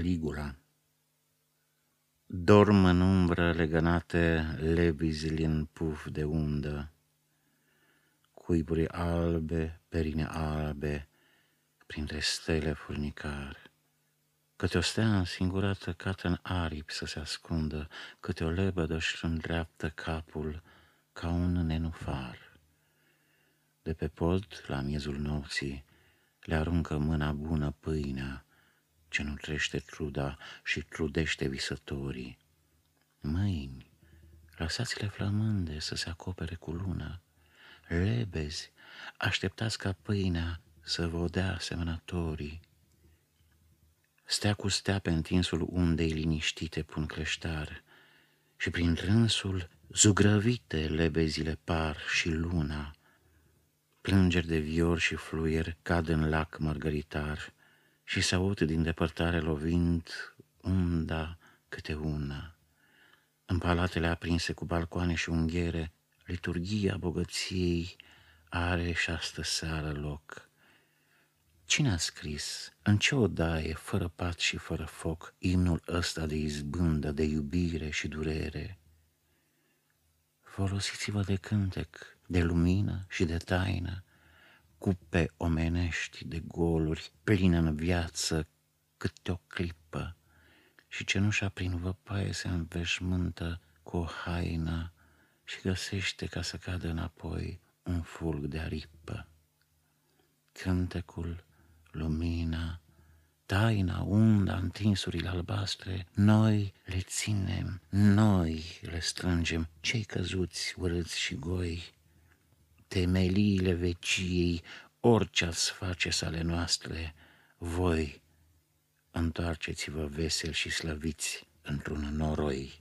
Caligula Dorm în umbră legănate lebizili în puf de undă, Cuiburi albe, perine albe, printre stele furnicar. Câte o stea însingurată cată în aripi să se ascundă, Câte o lebădă își îndreaptă capul ca un nenufar. De pe pod, la miezul nopții, le aruncă mâna bună pâinea, ce nu trește truda și trudește visătorii. Mâini, lăsați-le flămânde să se acopere cu luna, lebezi, așteptați ca pâinea să vă dea asemănătorii. Stea cu stea pe întinsul undei liniștite pun creștar și prin rânsul zugrăvite lebezile par și luna, plângeri de vior și fluier cad în lac mărgăritar, și se aud din depărtare lovind unda câte una. În palatele aprinse cu balcoane și unghiere, liturgia bogăției are și astă seară loc. Cine a scris, în ce odaie, fără pat și fără foc, imnul ăsta de izbândă, de iubire și durere? Folosiți-vă de cântec, de lumină și de taină, cupe omenești de goluri, plină în viață câte o clipă, și cenușa prin văpaie se înveșmântă cu o haină și găsește ca să cadă înapoi un fulg de aripă. Cântecul, lumina, taina, unda, întinsurile albastre, noi le ținem, noi le strângem, cei căzuți, urâți și goi, temeliile veciei, orice ați face sale noastre, voi întoarceți-vă vesel și slăviți într-un noroi.